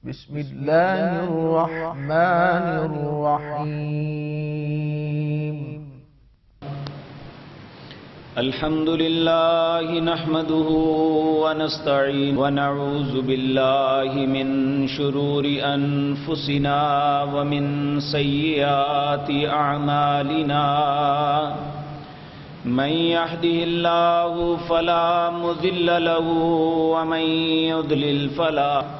بسم الله الرحمن الرحيم. الحمد لله نحمده ونستعين ونعوذ بالله من شرور أنفسنا ومن سيئات أعمالنا. من يهده الله فلا مذل له ومن يضلل فلا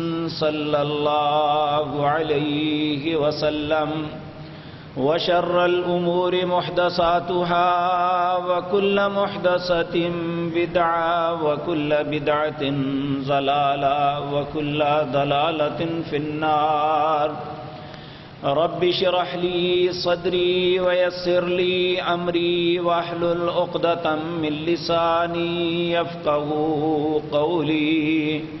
صلى الله عليه وسلم وشر الأمور محدثاتها وكل محدثة بدعة وكل بدعة ضلالة وكل ضلالة في النار. رب اشرح لي صدري ويسر لي أمري واحلل عقدة من لساني يفقه قولي.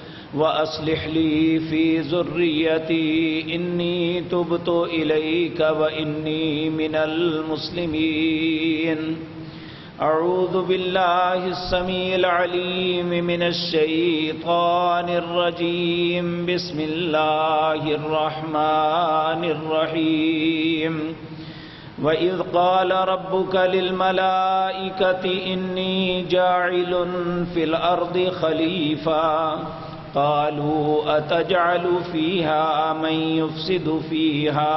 وأصلح لي في ذريتي، إني تبت إليك وإني من المسلمين. أعوذ بالله السميع العليم من الشيطان الرجيم. بسم الله الرحمن الرحيم. وإذ قال ربك للملائكة إني جاعل في الأرض خليفة. قالوا أتجعل فيها من يفسد فيها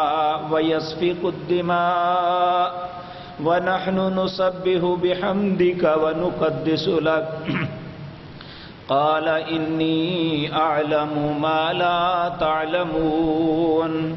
ويسفك الدماء ونحن نسبه بحمدك ونقدس لك. قال إني أعلم ما لا تعلمون.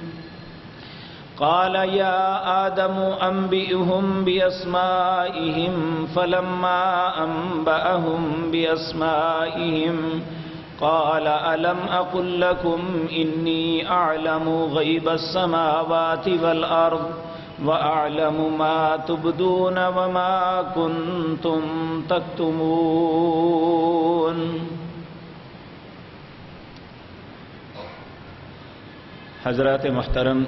قال يا آدم أنبئهم بأسمائهم فلما أنبأهم بأسمائهم قال ألم أقل لكم إني أعلم غيب السماوات والأرض وأعلم ما تبدون وما كنتم تكتمون حضرات محترم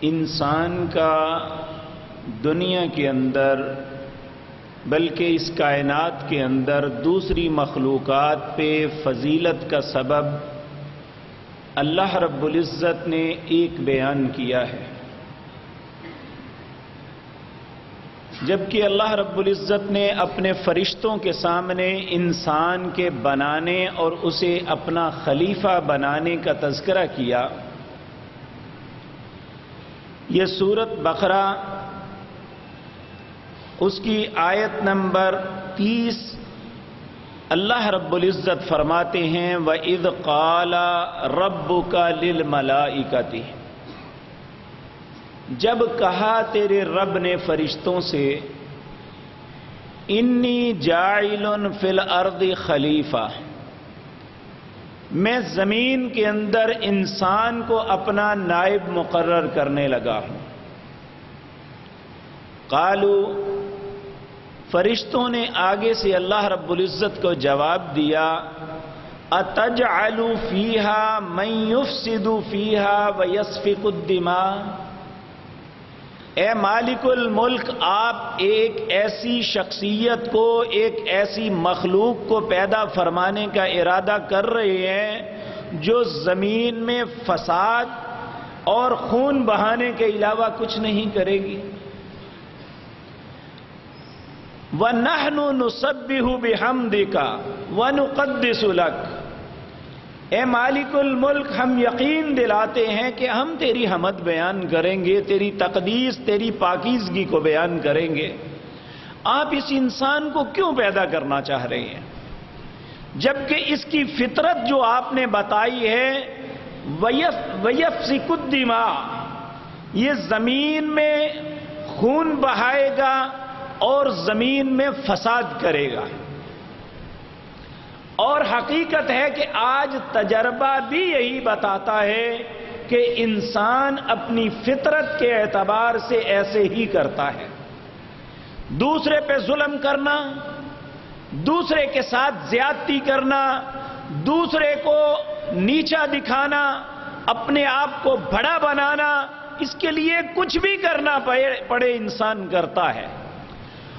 انسان کا دنیا کے اندر، بلکہ اس کائنات کے اندر دوسری مخلوقات پہ فضیلت کا سبب اللہ رب العزت نے ایک بیان کیا ہے۔ جبکہ اللہ رب العزت نے اپنے فرشتوں کے سامنے انسان کے بنانے اور اسے اپنا خلیفہ بنانے کا تذکرہ کیا یہ صورت بقرہ اس کی آیت نمبر تیس اللہ رب العزت فرماتے ہیں و عید قالا رب کا لل جب کہا تیرے رب نے فرشتوں سے انی جائل فل ارد خلیفہ میں زمین کے اندر انسان کو اپنا نائب مقرر کرنے لگا ہوں۔ قالو فرشتوں نے آگے سے اللہ رب العزت کو جواب دیا اتج آلو فیحا میوف سدو فیحا و یسفک الدما اے مالک الملک، آپ ایک ایسی شخصیت کو، ایک ایسی مخلوق کو پیدا فرمانے کا ارادہ کر رہے ہیں جو زمین میں فساد اور خون بہانے کے علاوہ کچھ نہیں کرے گی۔ وہ نہنو نصبی ہوں بے ہم دیکھا وہ اے مالک الملک، ہم یقین دلاتے ہیں کہ ہم تیری حمد بیان کریں گے، تیری تقدیس، تیری پاکیزگی کو بیان کریں گے۔ آپ اس انسان کو کیوں پیدا کرنا چاہ رہے ہیں؟ جبکہ اس کی فطرت جو آپ نے بتائی ہے، ویف سکدما یہ زمین میں خون بہائے گا اور زمین میں فساد کرے گا۔ اور حقیقت ہے کہ آج تجربہ بھی یہی بتاتا ہے کہ انسان اپنی فطرت کے اعتبار سے ایسے ہی کرتا ہے۔ دوسرے پہ ظلم کرنا، دوسرے کے ساتھ زیادتی کرنا، دوسرے کو نیچا دکھانا، اپنے آپ کو بڑا بنانا، اس کے لیے کچھ بھی کرنا پڑے انسان کرتا ہے۔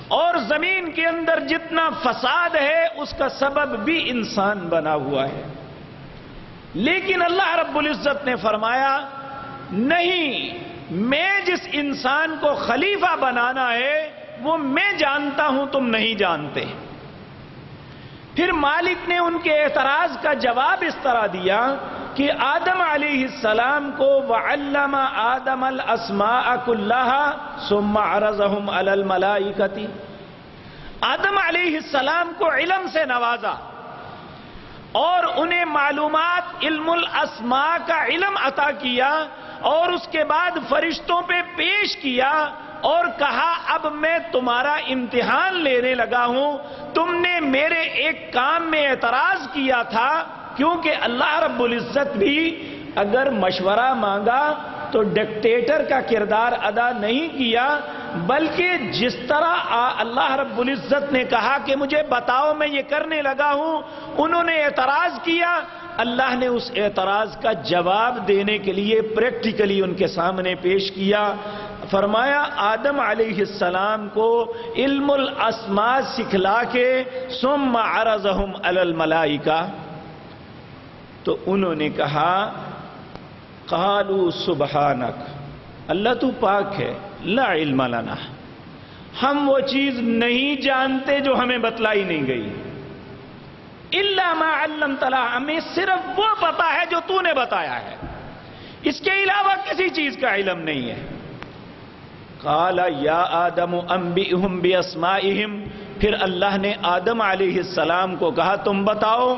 اور زمین کے اندر جتنا فساد ہے، اس کا سبب بھی انسان بنا ہوا ہے۔ لیکن اللہ رب العزت نے فرمایا، نہیں، میں جس انسان کو خلیفہ بنانا ہے، وہ میں جانتا ہوں، تم نہیں جانتے۔ پھر مالک نے ان کے اعتراض کا جواب اس طرح دیا کہ آدم علیہ السلام کو وعلم آدم الاسماء کلها ثم عرضهم على الملائکتی۔ آدم علیہ السلام کو علم سے نوازا اور انہیں معلومات علم الاسماء کا علم عطا کیا اور اس کے بعد فرشتوں پہ پیش کیا اور کہا، اب میں تمہارا امتحان لینے لگا ہوں، تم نے میرے ایک کام میں اعتراض کیا تھا کیونکہ اللہ رب العزت بھی اگر مشورہ مانگا تو ڈکٹیٹر کا کردار ادا نہیں کیا، بلکہ جس طرح اللہ رب العزت نے کہا کہ مجھے بتاؤ میں یہ کرنے لگا ہوں، انہوں نے اعتراض کیا، اللہ نے اس اعتراض کا جواب دینے کے لیے پریکٹیکلی ان کے سامنے پیش کیا۔ فرمایا، آدم علیہ السلام کو علم الاسماء سکھلا کے سم عرضہم علی الملائکہ۔ تو انہوں نے کہا قالو سبحانک، اللہ تو پاک ہے، لا علم لنا۔ ہم وہ چیز نہیں جانتے جو ہمیں بتلائی نہیں گئی۔ اللہ ما علم تلا ہمیں صرف وہ پتا ہے جو تو نے بتایا ہے۔ اس کے علاوہ کسی چیز کا علم نہیں ہے۔ کالا یا آدم، انبئہم باسمائہم۔ پھر اللہ نے آدم علیہ السلام کو کہا، تم بتاؤ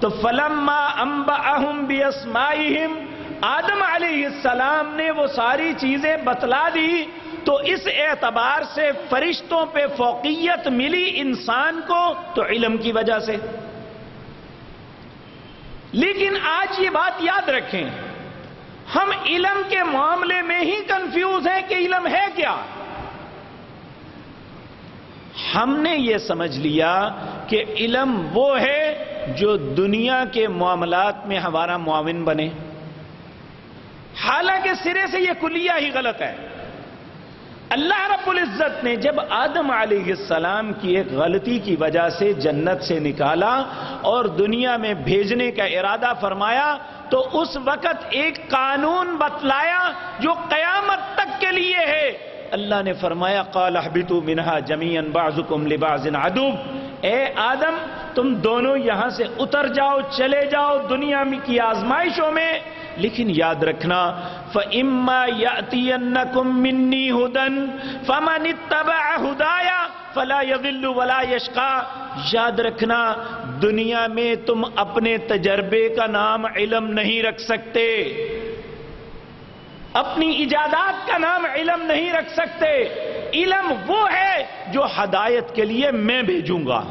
تو فلما انبأہم باسمائہم آدم علیہ السلام نے وہ ساری چیزیں بتلا دی، تو اس اعتبار سے فرشتوں پہ فوقیت ملی انسان کو تو علم کی وجہ سے۔ لیکن آج یہ بات یاد رکھیں، ہم علم کے معاملے میں ہی کنفیوز ہیں کہ علم ہے کیا۔ ہم نے یہ سمجھ لیا کہ علم وہ ہے جو دنیا کے معاملات میں ہمارا معاون بنے۔ حالانکہ سرے سے یہ کلیہ ہی غلط ہے۔ اللہ رب العزت نے جب آدم علیہ السلام کی ایک غلطی کی وجہ سے جنت سے نکالا اور دنیا میں بھیجنے کا ارادہ فرمایا، تو اس وقت ایک قانون بتلایا جو قیامت تک کے لیے ہے۔ اللہ نے فرمایا، قال احبتو منہا جمیعن بعضکم لبعض عدو۔ اے آدم تم دونوں یہاں سے اتر جاؤ، چلے جاؤ دنیا میں کی آزمائشوں میں۔ لیکن یاد رکھنا، فَإِمَّا يَأْتِيَنَّكُم مِّنِّي هُدًا فَمَنِ اتَّبَعَ هُدَايَا فَلَا يَضِلُّ وَلَا يَشْقَى۔ یاد رکھنا، دنیا میں تم اپنے تجربے کا نام علم نہیں رکھ سکتے۔ اپنی ایجادات کا نام علم نہیں رکھ سکتے۔ علم وہ ہے جو ہدایت کے لیے میں بھیجوں گا۔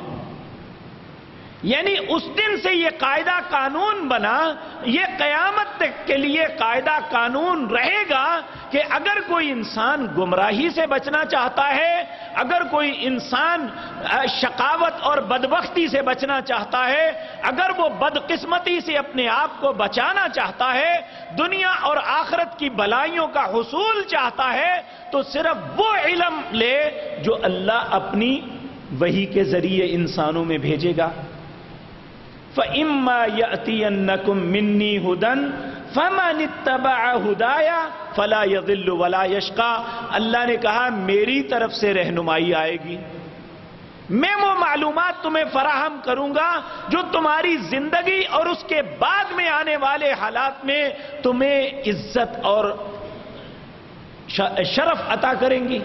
یعنی اس دن سے یہ قاعدہ قانون بنا، یہ قیامت تک کے لیے قاعدہ قانون رہے گا کہ اگر کوئی انسان گمراہی سے بچنا چاہتا ہے، اگر کوئی انسان شقاوت اور بدبختی سے بچنا چاہتا ہے، اگر وہ بدقسمتی سے اپنے آپ کو بچانا چاہتا ہے، دنیا اور آخرت کی بلائیوں کا حصول چاہتا ہے، تو صرف وہ علم لے جو اللہ اپنی وہی کے ذریعے انسانوں میں بھیجے گا۔ فَإِمَّا يَأْتِيَنَّكُم مِّنِّي هُدًى فَمَنِ اتَّبَعَ هُدَايَ فَلَا يَضِلُّ وَلَا يَشْقَى۔ اللہ نے کہا، میری طرف سے رہنمائی آئے گی۔ میں وہ معلومات تمہیں فراہم کروں گا جو تمہاری زندگی اور اس کے بعد میں آنے والے حالات میں تمہیں عزت اور شرف عطا کریں گی۔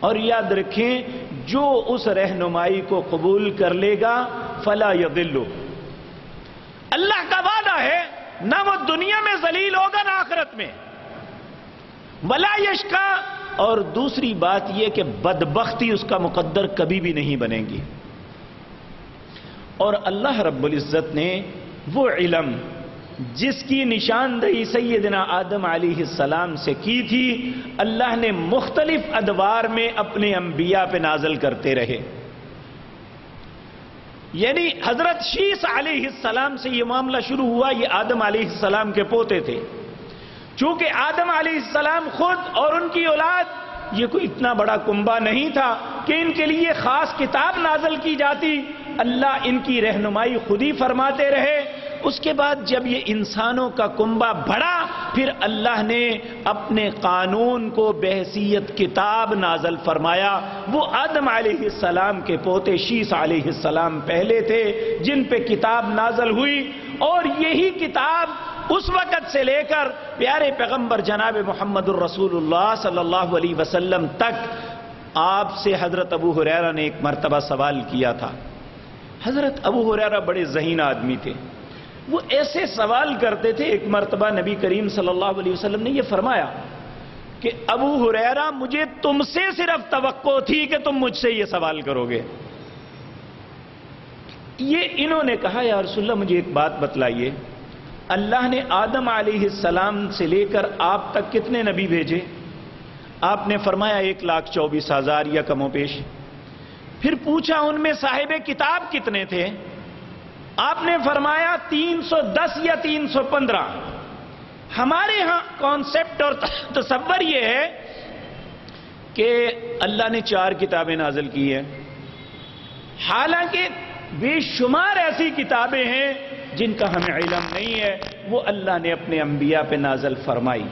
اور یاد رکھیں، جو اس رہنمائی کو قبول کر لے گا فلا یضلو۔ اللہ کا وعدہ ہے، نہ وہ دنیا میں ذلیل ہوگا، نہ آخرت میں۔ ولا یشکا اور دوسری بات یہ کہ بدبختی اس کا مقدر کبھی بھی نہیں بنے گی۔ اور اللہ رب العزت نے وہ علم جس کی نشاندہی سیدنا آدم علیہ السلام سے کی تھی، اللہ نے مختلف ادوار میں اپنے انبیاء پہ نازل کرتے رہے۔ یعنی حضرت شیس علیہ السلام سے یہ معاملہ شروع ہوا، یہ آدم علیہ السلام کے پوتے تھے۔ چونکہ آدم علیہ السلام خود اور ان کی اولاد، یہ کوئی اتنا بڑا کنبا نہیں تھا کہ ان کے لیے خاص کتاب نازل کی جاتی۔ اللہ ان کی رہنمائی خود ہی فرماتے رہے۔ اس کے بعد جب یہ انسانوں کا کنبا بڑا پھر اللہ نے اپنے قانون کو بحثیت کتاب نازل فرمایا۔ وہ آدم علیہ السلام کے پوتے، شیس علیہ السلام پہلے تھے، جن پہ کتاب نازل ہوئی۔ اور یہی کتاب اس وقت سے لے کر، پیارے پیغمبر جناب محمد الرسول اللہ صلی اللہ علیہ وسلم تک، آپ سے حضرت ابو حریرہ نے ایک مرتبہ سوال کیا تھا۔ حضرت ابو حریرہ بڑے ذہین آدمی تھے۔ وہ ایسے سوال کرتے تھے، ایک مرتبہ نبی کریم صلی اللہ علیہ وسلم نے یہ فرمایا کہ ابو حریرہ مجھے تم سے صرف توقع تھی کہ تم مجھ سے یہ سوال کرو گے۔ یہ انہوں نے کہا، یا رسول اللہ، مجھے ایک بات بتلائیے۔ اللہ نے آدم علیہ السلام سے لے کر آپ تک کتنے نبی بھیجے؟ آپ نے فرمایا، ایک لاکھ چوبیس ہزار یا کم و پیش پھر پوچھا، ان میں صاحب کتاب کتنے تھے؟ آپ نے فرمایا تین سو دس یا تین سو پندرہ؟ ہمارے ہاں کانسیپٹ اور تصور یہ ہے کہ اللہ نے چار کتابیں نازل کی ہیں۔ حالانکہ بے شمار ایسی کتابیں ہیں جن کا ہمیں علم نہیں ہے، وہ اللہ نے اپنے انبیاء پہ نازل فرمائی۔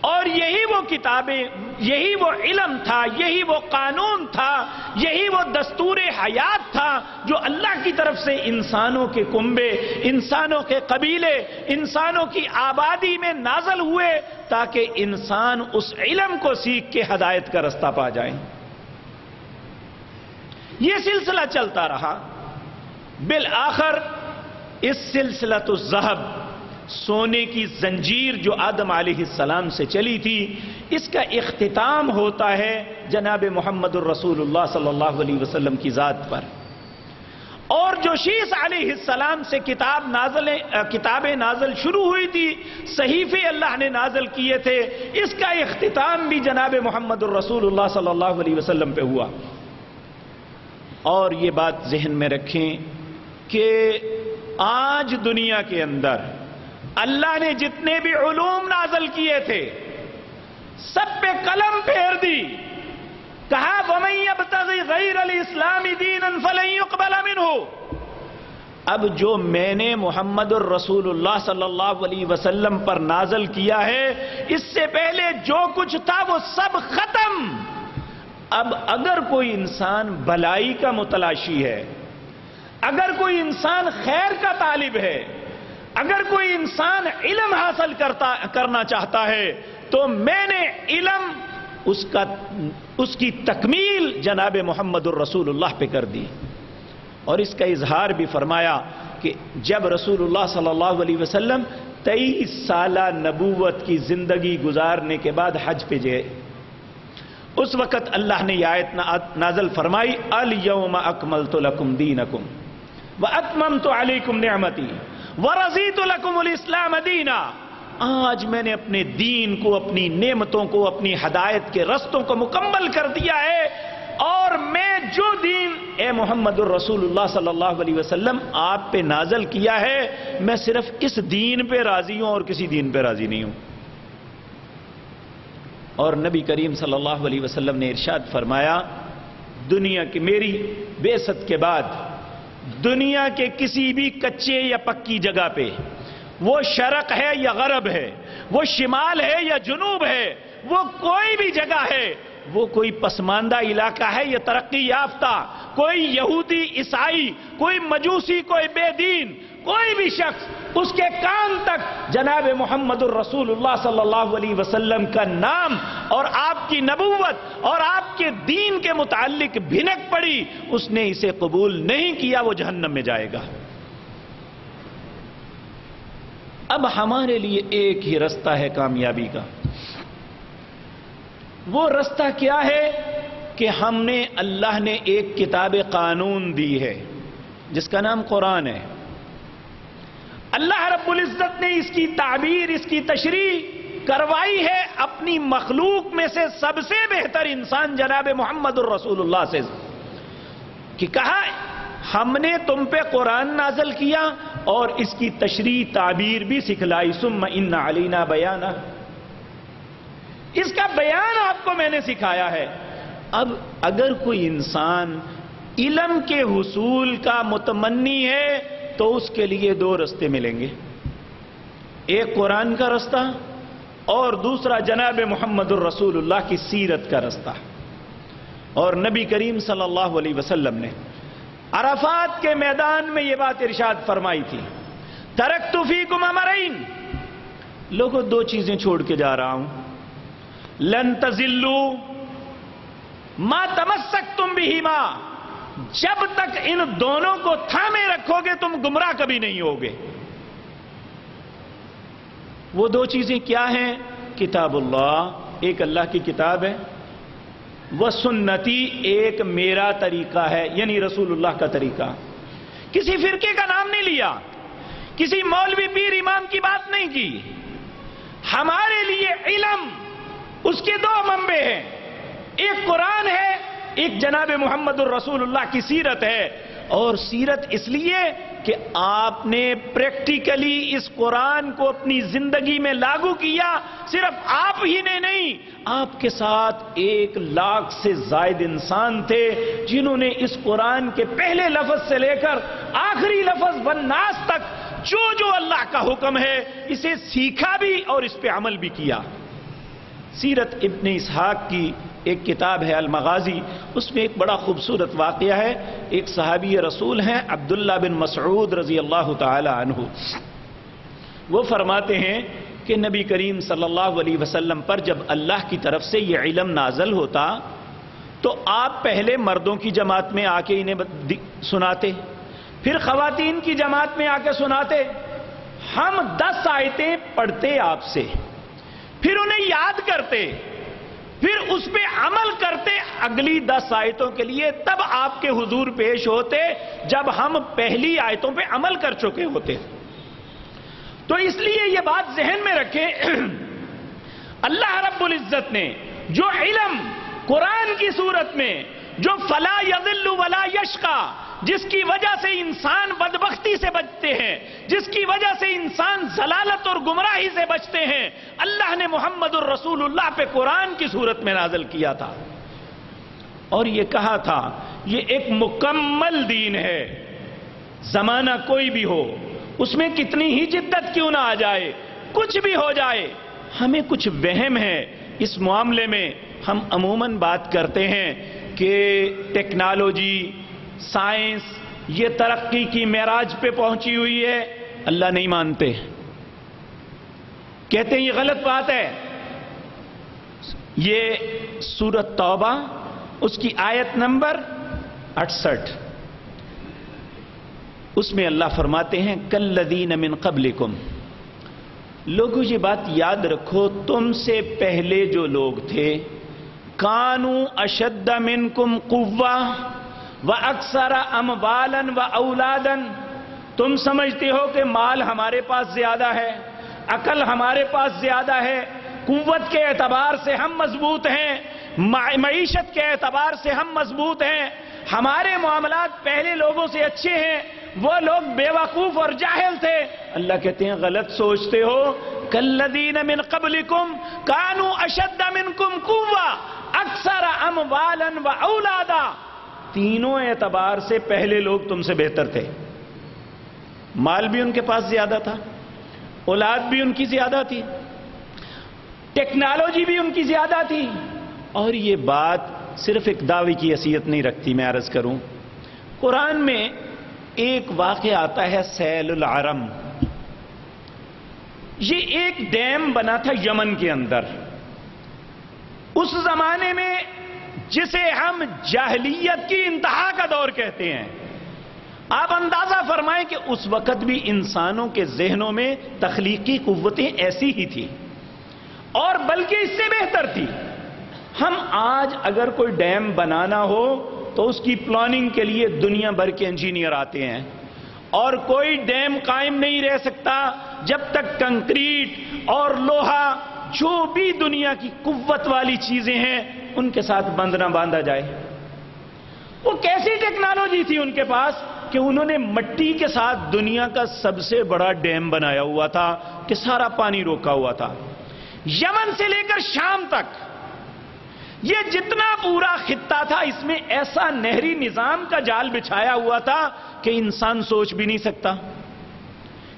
اور یہی وہ کتابیں، یہی وہ علم تھا، یہی وہ قانون تھا، یہی وہ دستور حیات تھا جو اللہ کی طرف سے انسانوں کے کنبے، انسانوں کے قبیلے، انسانوں کی آبادی میں نازل ہوئے تاکہ انسان اس علم کو سیکھ کے ہدایت کا رستہ پا جائیں۔ یہ سلسلہ چلتا رہا۔ بالآخر اس سلسلہ تو زہب سونے کی زنجیر جو آدم علیہ السلام سے چلی تھی، اس کا اختتام ہوتا ہے جناب محمد الرسول اللہ صلی اللہ علیہ وسلم کی ذات پر۔ اور جو شیس علیہ السلام سے کتاب نازل کتابیں نازل شروع ہوئی تھی، صحیفے اللہ نے نازل کیے تھے، اس کا اختتام بھی جناب محمد الرسول اللہ صلی اللہ علیہ وسلم پہ ہوا۔ اور یہ بات ذہن میں رکھیں کہ آج دنیا کے اندر اللہ نے جتنے بھی علوم نازل کیے تھے، سب پہ قلم پھیر دی۔ کہا، وَمَن غَيْرَ الْإِسْلَامِ دِينًا فَلَن يُقْبَلَ مِنْهُ۔ اب جو میں نے محمد الرسول اللہ صلی اللہ علیہ وسلم پر نازل کیا ہے، اس سے پہلے جو کچھ تھا وہ سب ختم۔ اب اگر کوئی انسان بلائی کا متلاشی ہے، اگر کوئی انسان خیر کا طالب ہے اگر کوئی انسان علم حاصل کرتا کرنا چاہتا ہے تو میں نے علم اس کا اس کی تکمیل جناب محمد الرسول اللہ پہ کر دی اور اس کا اظہار بھی فرمایا کہ جب رسول اللہ صلی اللہ علیہ وسلم تیئیس سالہ نبوت کی زندگی گزارنے کے بعد حج پہ جائے اس وقت اللہ نے یہ آیت نازل فرمائی، الیوم اکملت لکم دینکم واتممت علیکم نعمتی۔ ورزیت لکم الاسلام دینا آج میں نے اپنے دین کو، اپنی نعمتوں کو، اپنی ہدایت کے رستوں کو مکمل کر دیا ہے۔ اور میں جو دین اے محمد الرسول اللہ صلی اللہ علیہ وسلم آپ پہ نازل کیا ہے، میں صرف اس دین پہ راضی ہوں اور کسی دین پہ راضی نہیں ہوں۔ اور نبی کریم صلی اللہ علیہ وسلم نے ارشاد فرمایا، دنیا کی میری بے ست کے بعد دنیا کے کسی بھی کچے یا پکی جگہ پہ، وہ شرق ہے یا غرب ہے، وہ شمال ہے یا جنوب ہے، وہ کوئی بھی جگہ ہے وہ کوئی پسماندہ علاقہ ہے یا ترقی یافتہ، کوئی یہودی عیسائی، کوئی مجوسی، کوئی بے دین، کوئی بھی شخص اس کے کان تک۔ جناب محمد الرسول اللہ صلی اللہ علیہ وسلم کا نام اور آپ کی نبوت اور آپ کے دین کے متعلق بھنک پڑی، اس نے اسے قبول نہیں کیا، وہ جہنم میں جائے گا۔ اب ہمارے لیے ایک ہی رستہ ہے کامیابی کا۔ وہ رستہ کیا ہے کہ ہم نے اللہ نے ایک کتاب قانون دی ہے، جس کا نام قرآن ہے۔ اللہ رب العزت نے اس کی تعبیر، اس کی تشریح کروائی ہے اپنی مخلوق میں سے سب سے بہتر انسان جناب محمد الرسول اللہ سے۔ کہ کہا، ہم نے تم پہ قرآن نازل کیا اور اس کی تشریح، تعبیر بھی سکھلائی۔ سم ان علینا بیانہ۔ اس کا بیان آپ کو میں نے سکھایا ہے۔ اب اگر کوئی انسان علم کے حصول کا متمنی ہے تو اس کے لیے دو رستے ملیں گے۔ ایک قرآن کا رستہ اور دوسرا جناب محمد الرسول اللہ کی سیرت کا رستہ۔ اور نبی کریم صلی اللہ علیہ وسلم نے عرفات کے میدان میں یہ بات ارشاد فرمائی تھی۔ ترک فیکم امرین۔ لوگوں، دو چیزیں چھوڑ کے جا رہا ہوں۔ لن تزلو ما تمسک تم بھی ماں جب تک ان دونوں کو تھامے رکھو گے تم گمراہ کبھی نہیں ہوگے۔ وہ دو چیزیں کیا ہیں؟ کتاب اللہ، ایک اللہ کی کتاب ہے۔ وہ سنتی ایک میرا طریقہ ہے یعنی رسول اللہ کا طریقہ۔ کسی فرقے کا نام نہیں لیا۔ کسی مولوی پیر امام کی بات نہیں کی۔ ہمارے لیے علم اس کے دو منبع ہیں۔ ایک قرآن ہے، ایک جناب محمد الرسول اللہ کی سیرت ہے۔ اور سیرت اس لیے کہ آپ نے پریکٹیکلی اس قرآن کو اپنی زندگی میں لاگو کیا۔ صرف آپ ہی نے نہیں، آپ کے ساتھ ایک لاکھ سے زائد انسان تھے جنہوں نے اس قرآن کے پہلے لفظ سے لے کر آخری لفظ والناس تک جو جو اللہ کا حکم ہے، اسے سیکھا بھی اور اس پہ عمل بھی کیا۔ سیرت ابن اسحاق کی ایک کتاب ہے المغازی، اس میں ایک بڑا خوبصورت واقعہ ہے۔ ایک صحابی رسول ہیں، عبداللہ بن مسعود رضی اللہ تعالی عنہ۔ وہ فرماتے ہیں کہ نبی کریم صلی اللہ علیہ وسلم پر جب اللہ کی طرف سے یہ علم نازل ہوتا، تو آپ پہلے مردوں کی جماعت میں آ کے انہیں سناتے، پھر خواتین کی جماعت میں آ کے سناتے۔ ہم دس آیتیں پڑھتے آپ سے۔ پھر انہیں یاد کرتے، پھر اس پہ عمل کرتے اگلی دس آیتوں کے لیے، تب آپ کے حضور پیش ہوتے جب ہم پہلی آیتوں پہ عمل کر چکے ہوتے۔ تو اس لیے یہ بات ذہن میں رکھیں، اللہ رب العزت نے جو علم قرآن کی صورت میں، جو فلا یذل ولا یشقا جس کی وجہ سے انسان بدبختی سے بچتے ہیں، جس کی وجہ سے انسان زلالت اور گمراہی سے بچتے ہیں۔ اللہ نے محمد الرسول اللہ پہ قرآن کی صورت میں نازل کیا تھا۔ اور یہ کہا تھا، یہ ایک مکمل دین ہے۔ زمانہ کوئی بھی ہو، اس میں کتنی ہی جدت کیوں نہ آ جائے، کچھ بھی ہو جائے، ہمیں کچھ وہم ہے۔ اس معاملے میں ہم عموماً بات کرتے ہیں کہ ٹیکنالوجی سائنس یہ ترقی کی معراج پہ پہنچی ہوئی ہے، اللہ نہیں مانتے۔ کہتے ہیں یہ غلط بات ہے۔ یہ سورت توبہ، اس کی آیت نمبر اٹسٹھ اس میں اللہ فرماتے ہیں کل لدین من قبلکم۔ لوگوں یہ بات یاد رکھو، تم سے پہلے جو لوگ تھے، کانو اشد منکم قوہ و اکثر اموالن و اولادن تم سمجھتے ہو کہ مال ہمارے پاس زیادہ ہے، عقل ہمارے پاس زیادہ ہے، قوت کے اعتبار سے ہم مضبوط ہیں معیشت کے اعتبار سے ہم مضبوط ہیں۔ ہمارے معاملات پہلے لوگوں سے اچھے ہیں، وہ لوگ بے وقوف اور جاہل تھے۔ اللہ کہتے ہیں، غلط سوچتے ہو۔ کلدین من قبلکم کانو اشد منکم قوہ اکثر اموالن و اولادا تینوں اعتبار سے پہلے لوگ تم سے بہتر تھے۔ مال بھی ان کے پاس زیادہ تھا، اولاد بھی ان کی زیادہ تھی، ٹیکنالوجی بھی ان کی زیادہ تھی۔ اور یہ بات صرف ایک دعوی کی حیثیت نہیں رکھتی، میں عرض کروں۔ قرآن میں ایک واقع آتا ہے، سیل العرم۔ یہ ایک ڈیم بنا تھا یمن کے اندر۔ اس زمانے میں جسے ہم جاہلیت کی انتہا کا دور کہتے ہیں۔ آپ اندازہ فرمائیں کہ اس وقت بھی انسانوں کے ذہنوں میں تخلیقی قوتیں ایسی ہی تھی اور بلکہ اس سے بہتر تھی۔ ہم آج اگر کوئی ڈیم بنانا ہو تو اس کی پلاننگ کے لیے دنیا بھر کے انجینئر آتے ہیں۔ اور کوئی ڈیم قائم نہیں رہ سکتا جب تک کنکریٹ اور لوہا جو بھی دنیا کی قوت والی چیزیں ہیں ان کے ساتھ بند نہ باندھا جائے۔ وہ کیسی ٹیکنالوجی تھی ان کے پاس کہ انہوں نے مٹی کے ساتھ دنیا کا سب سے بڑا ڈیم بنایا ہوا تھا کہ سارا پانی روکا ہوا تھا۔ یمن سے لے کر شام تک۔ یہ جتنا پورا خطہ تھا، اس میں ایسا نہری نظام کا جال بچھایا ہوا تھا کہ انسان سوچ بھی نہیں سکتا۔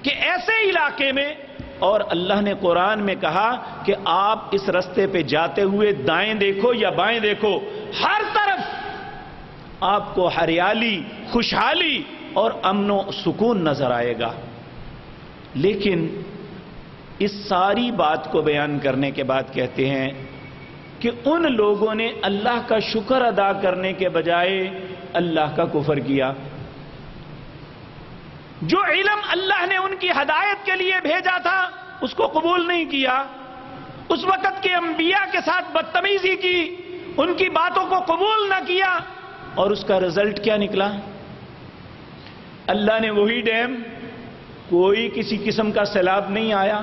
کہ ایسے علاقے میں اور اللہ نے قرآن میں کہا کہ آپ اس رستے پہ جاتے ہوئے دائیں دیکھو یا بائیں دیکھو، ہر طرف آپ کو ہریالی، خوشحالی اور امن و سکون نظر آئے گا۔ لیکن اس ساری بات کو بیان کرنے کے بعد کہتے ہیں کہ ان لوگوں نے اللہ کا شکر ادا کرنے کے بجائے اللہ کا کفر کیا۔ جو علم اللہ نے ان کی ہدایت کے لیے بھیجا تھا، اس کو قبول نہیں کیا۔ اس وقت کے انبیاء کے ساتھ بدتمیزی کی، ان کی باتوں کو قبول نہ کیا۔ اور اس کا رزلٹ کیا نکلا؟ اللہ نے وہی ڈیم، کوئی کسی قسم کا سیلاب نہیں آیا،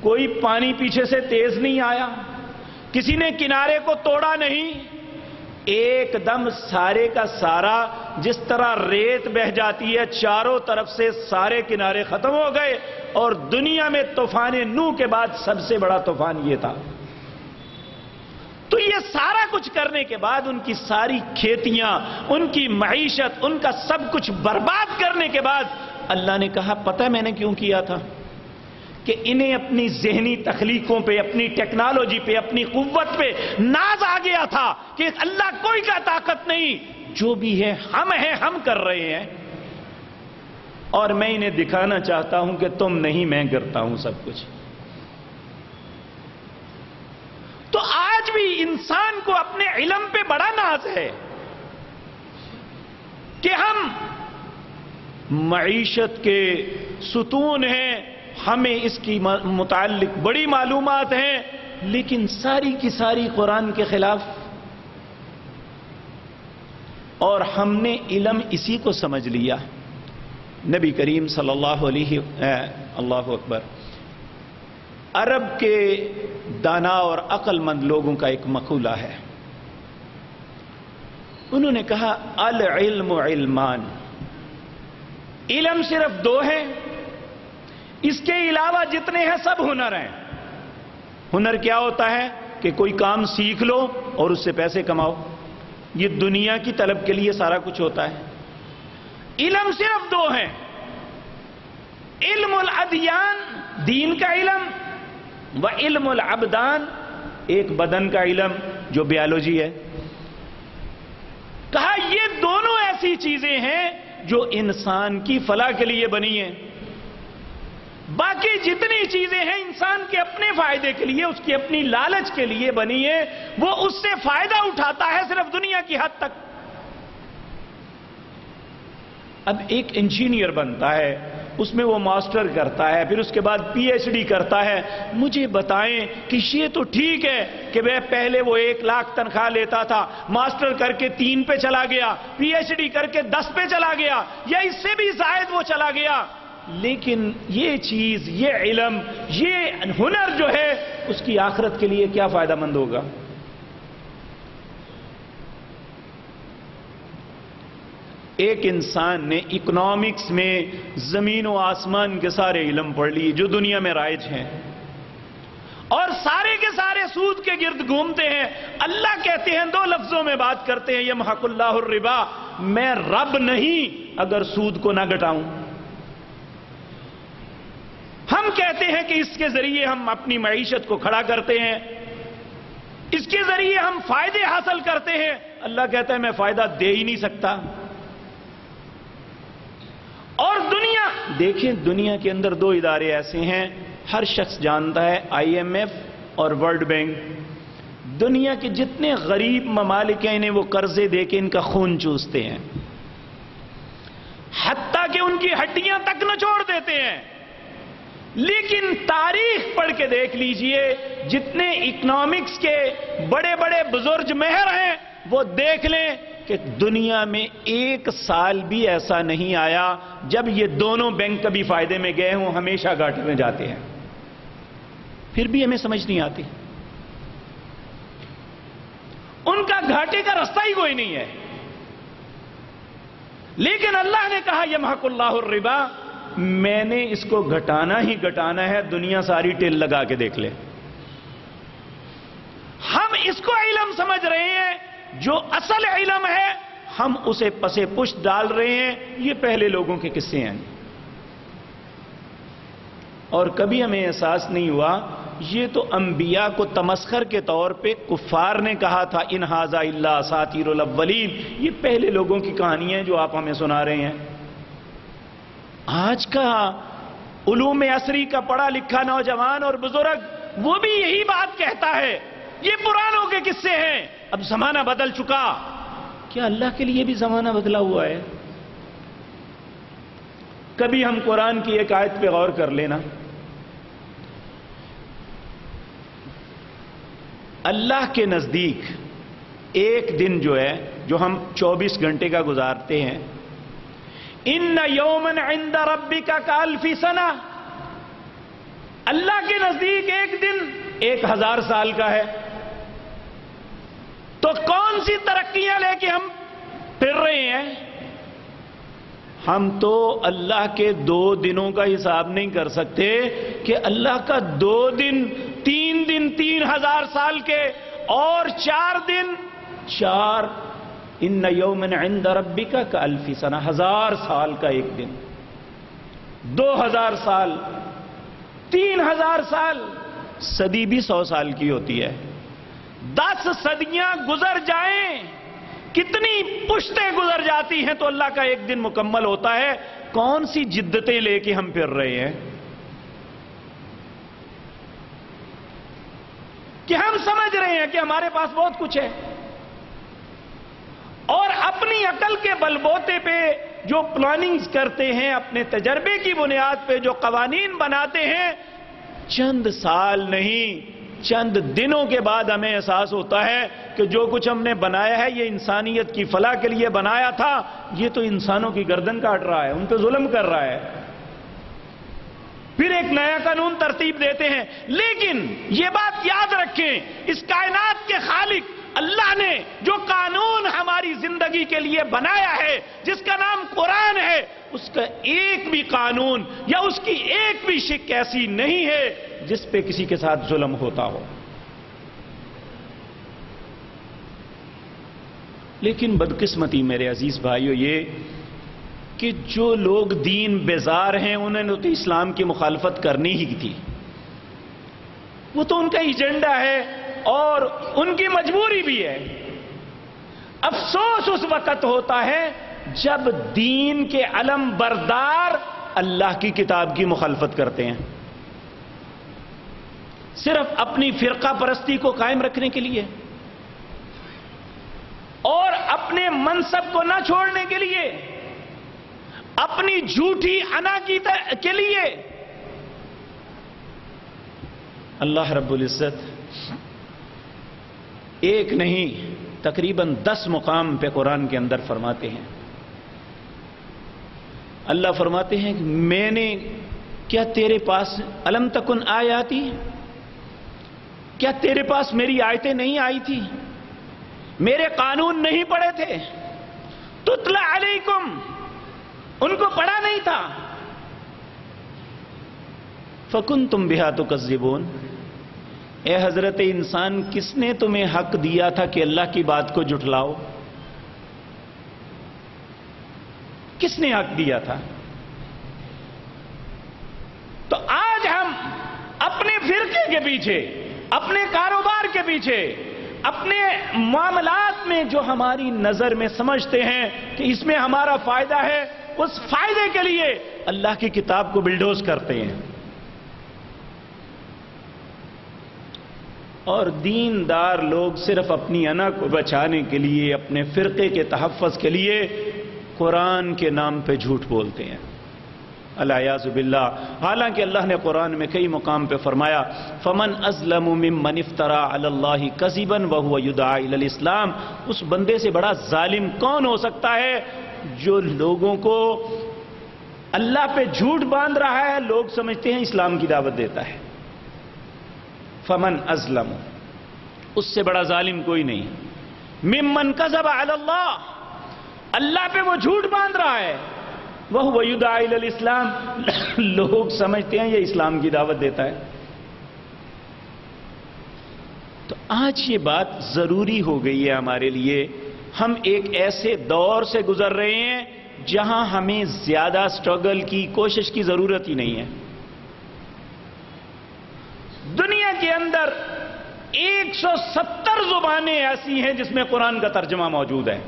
کوئی پانی پیچھے سے تیز نہیں آیا، کسی نے کنارے کو توڑا نہیں۔ ایک دم سارے کا سارا جس طرح ریت بہ جاتی ہے، چاروں طرف سے سارے کنارے ختم ہو گئے اور دنیا میں طوفان نو کے بعد سب سے بڑا طوفان یہ تھا۔ تو یہ سارا کچھ کرنے کے بعد ان کی ساری کھیتیاں، ان کی معیشت، ان کا سب کچھ برباد کرنے کے بعد اللہ نے کہا، پتہ میں نے کیوں کیا تھا؟ کہ انہیں اپنی ذہنی تخلیقوں پہ، اپنی ٹیکنالوجی پہ، اپنی قوت پہ ناز آ گیا تھا کہ اللہ کوئی کا طاقت نہیں۔ جو بھی ہے، ہم ہیں، ہم کر رہے ہیں۔ اور میں انہیں دکھانا چاہتا ہوں کہ تم نہیں، میں کرتا ہوں سب کچھ۔ تو آج بھی انسان کو اپنے علم پہ بڑا ناز ہے کہ ہم معیشت کے ستون ہیں۔ ہمیں اس کی متعلق بڑی معلومات ہیں، لیکن ساری کی ساری قرآن کے خلاف۔ اور ہم نے علم اسی کو سمجھ لیا۔ نبی کریم صلی اللہ علیہ اللہ اکبر۔ عرب کے دانا اور عقل مند لوگوں کا ایک مقولہ ہے۔ انہوں نے کہا، العلم علمان۔ علم صرف دو ہے اس کے علاوہ جتنے ہیں سب ہنر ہیں۔ ہنر کیا ہوتا ہے کہ کوئی کام سیکھ لو اور اس سے پیسے کماؤ۔ یہ دنیا کی طلب کے لیے سارا کچھ ہوتا ہے۔ علم صرف دو ہیں۔ علم الادیان، دین کا علم، و علم العبدان، ایک بدن کا علم جو بیالوجی ہے۔ کہا یہ دونوں ایسی چیزیں ہیں جو انسان کی فلاح کے لیے بنی ہیں۔ باقی جتنی چیزیں ہیں انسان کے اپنے فائدے کے لیے، اس کی اپنی لالچ کے لیے بنی ہے وہ اس سے فائدہ اٹھاتا ہے صرف دنیا کی حد تک۔ اب ایک انجینئر بنتا ہے، اس میں وہ ماسٹر کرتا ہے، پھر اس کے بعد پی ایچ ڈی کرتا ہے۔ مجھے بتائیں کہ یہ تو ٹھیک ہے کہ وہ پہلے وہ ایک لاکھ تنخواہ لیتا تھا، ماسٹر کر کے تین پہ چلا گیا، پی ایچ ڈی کر کے دس پہ چلا گیا، یا اس سے بھی زائد وہ چلا گیا۔ لیکن یہ چیز، یہ علم، یہ ہنر جو ہے، اس کی آخرت کے لیے کیا فائدہ مند ہوگا؟ ایک انسان نے اکنامکس میں زمین و آسمان کے سارے علم پڑھ لیے جو دنیا میں رائج ہیں۔ اور سارے کے سارے سود کے گرد گھومتے ہیں۔ اللہ کہتے ہیں، دو لفظوں میں بات کرتے ہیں یہ محق اللہ الربا۔ میں رب نہیں، اگر سود کو نہ گٹاؤں۔ ہم کہتے ہیں کہ اس کے ذریعے ہم اپنی معیشت کو کھڑا کرتے ہیں۔ اس کے ذریعے ہم فائدے حاصل کرتے ہیں۔ اللہ کہتا ہے، میں فائدہ دے ہی نہیں سکتا۔ اور دنیا، دیکھیں، دنیا کے اندر دو ادارے ایسے ہیں۔ ہر شخص جانتا ہے، آئی ایم ایف اور ورلڈ بینک۔ دنیا کے جتنے غریب ممالک ہیں، انہیں وہ قرضے دے کے ان کا خون چوستے ہیں۔ حتیٰ کہ ان کی ہڈیاں تک نہ چھوڑ دیتے ہیں۔ لیکن تاریخ پڑھ کے دیکھ لیجیے، جتنے اکنامکس کے بڑے بڑے بزرگ مہر ہیں، وہ دیکھ لیں کہ دنیا میں ایک سال بھی ایسا نہیں آیا جب یہ دونوں بینک کبھی فائدے میں گئے ہوں، ہمیشہ گاٹے میں جاتے ہیں۔ پھر بھی ہمیں سمجھ نہیں آتی۔ ان کا گھاٹے کا رستہ ہی کوئی نہیں ہے۔ لیکن اللہ نے کہا یہ محق اللہ الربا میں نے اس کو گھٹانا ہی گھٹانا ہے، دنیا ساری ٹیل لگا کے دیکھ لے۔ ہم اس کو علم سمجھ رہے ہیں، جو اصل علم ہے، ہم اسے پسے پشت ڈال رہے ہیں۔ یہ پہلے لوگوں کے قصے ہیں۔ اور کبھی ہمیں احساس نہیں ہوا، یہ تو انبیاء کو تمسخر کے طور پہ کفار نے کہا تھا انہذا اللہ ساتیر الاولین۔ یہ پہلے لوگوں کی کہانی ہے جو آپ ہمیں سنا رہے ہیں۔ آج کا علوم عصری کا پڑھا لکھا نوجوان اور بزرگ، وہ بھی یہی بات کہتا ہے۔ یہ پرانوں کے قصے ہیں۔ اب زمانہ بدل چکا۔ کیا اللہ کے لیے بھی زمانہ بدلا ہوا ہے؟ کبھی ہم قرآن کی ایک آیت پہ غور کر لینا۔ اللہ کے نزدیک ایک دن جو ہے، جو ہم چوبیس گھنٹے کا گزارتے ہیں ان یومن عند ربی کا کالفی سنا اللہ کے نزدیک ایک دن ایک ہزار سال کا ہے۔ تو کون سی ترقیاں لے کے ہم پھر رہے ہیں؟ ہم تو اللہ کے دو دنوں کا حساب نہیں کر سکتے کہ اللہ کا دو دن، تین دن، تین ہزار سال کے اور چار دن، چار ان یومن عند ربی کا الفی سنا ہزار سال کا ایک دن۔ دو ہزار سال، تین ہزار سال، صدی بھی سو سال کی ہوتی ہے۔ دس صدیاں گزر جائیں، کتنی پشتیں گزر جاتی ہیں تو اللہ کا ایک دن مکمل ہوتا ہے۔ کون سی جدتیں لے کے ہم پھر رہے ہیں؟ کہ ہم سمجھ رہے ہیں کہ ہمارے پاس بہت کچھ ہے۔ اور اپنی عقل کے بلبوتے پہ جو پلاننگز کرتے ہیں، اپنے تجربے کی بنیاد پہ جو قوانین بناتے ہیں، چند سال نہیں، چند دنوں کے بعد ہمیں احساس ہوتا ہے کہ جو کچھ ہم نے بنایا ہے، یہ انسانیت کی فلاح کے لیے بنایا تھا، یہ تو انسانوں کی گردن کاٹ رہا ہے، ان پہ ظلم کر رہا ہے۔ پھر ایک نیا قانون ترتیب دیتے ہیں۔ لیکن یہ بات یاد رکھیں، اس کائنات کے خالق اللہ نے جو قانون ہماری زندگی کے لیے بنایا ہے، جس کا نام قرآن ہے، اس کا ایک بھی قانون یا اس کی ایک بھی شک ایسی نہیں ہے جس پہ کسی کے ساتھ ظلم ہوتا ہو۔ لیکن بدقسمتی میرے عزیز بھائیو، یہ کہ جو لوگ دین بیزار ہیں، انہوں نے تو اسلام کی مخالفت کرنی ہی تھی۔ وہ تو ان کا ایجنڈا ہے۔ اور ان کی مجبوری بھی ہے۔ افسوس اس وقت ہوتا ہے جب دین کے علم بردار اللہ کی کتاب کی مخالفت کرتے ہیں۔ صرف اپنی فرقہ پرستی کو قائم رکھنے کے لیے۔ اور اپنے منصب کو نہ چھوڑنے کے لیے۔ اپنی جھوٹی انا کی کے لیے۔ اللہ رب العزت ایک نہیں، تقریباً دس مقام پہ قرآن کے اندر فرماتے ہیں۔ اللہ فرماتے ہیں کہ میں نے، کیا تیرے پاس علم تکن آیاتی؟ کیا تیرے پاس میری آیتیں نہیں آئی تھی؟ میرے قانون نہیں پڑے تھے۔ تتلا علیکم، ان کو پڑھا نہیں تھا۔ فکن تم بہا تو اے حضرت انسان، کس نے تمہیں حق دیا تھا کہ اللہ کی بات کو جٹلاؤ کس نے حق دیا تھا؟ تو آج ہم اپنے فرقے کے پیچھے، اپنے کاروبار کے پیچھے، اپنے معاملات میں جو ہماری نظر میں سمجھتے ہیں کہ اس میں ہمارا فائدہ ہے، اس فائدے کے لیے اللہ کی کتاب کو بلڈوز کرتے ہیں۔ اور دیندار لوگ صرف اپنی انا کو بچانے کے لیے، اپنے فرقے کے تحفظ کے لیے قرآن کے نام پہ جھوٹ بولتے ہیں۔ اللہ باللہ۔ حالانکہ اللہ نے قرآن میں کئی مقام پہ فرمایا، فمن ازلم ممن افترا اللہ کذبن وهو يدعى الى الاسلام اس بندے سے بڑا ظالم کون ہو سکتا ہے جو لوگوں کو اللہ پہ جھوٹ باندھ رہا ہے؟ لوگ سمجھتے ہیں اسلام کی دعوت دیتا ہے۔ فمن ازلم۔ اس سے بڑا ظالم کوئی نہیں۔ ممن کذب علی اللہ۔ اللہ پہ وہ جھوٹ باندھ رہا ہے۔ وہ وید الاسلام۔ لوگ سمجھتے ہیں یہ اسلام کی دعوت دیتا ہے۔ تو آج یہ بات ضروری ہو گئی ہے ہمارے لیے۔ ہم ایک ایسے دور سے گزر رہے ہیں جہاں ہمیں زیادہ سٹرگل کی، کوشش کی ضرورت ہی نہیں ہے۔ دنیا کے اندر ایک سو ستر زبانیں ایسی ہیں جس میں قرآن کا ترجمہ موجود ہے۔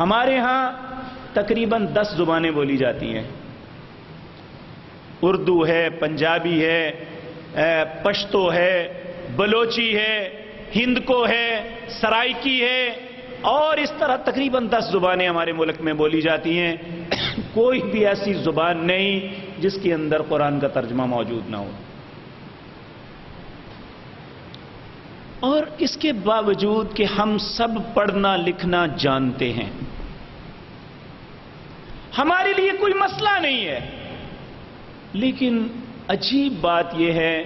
ہمارے ہاں تقریباً دس زبانیں بولی جاتی ہیں۔ اردو ہے، پنجابی ہے پشتو ہے، بلوچی ہے ہند کو ہے سرائکی ہے۔ اور اس طرح تقریباً دس زبانیں ہمارے ملک میں بولی جاتی ہیں۔ کوئی بھی ایسی زبان نہیں جس کے اندر قرآن کا ترجمہ موجود نہ ہو۔ اور اس کے باوجود کہ ہم سب پڑھنا لکھنا جانتے ہیں، ہمارے لیے کوئی مسئلہ نہیں ہے۔ لیکن عجیب بات یہ ہے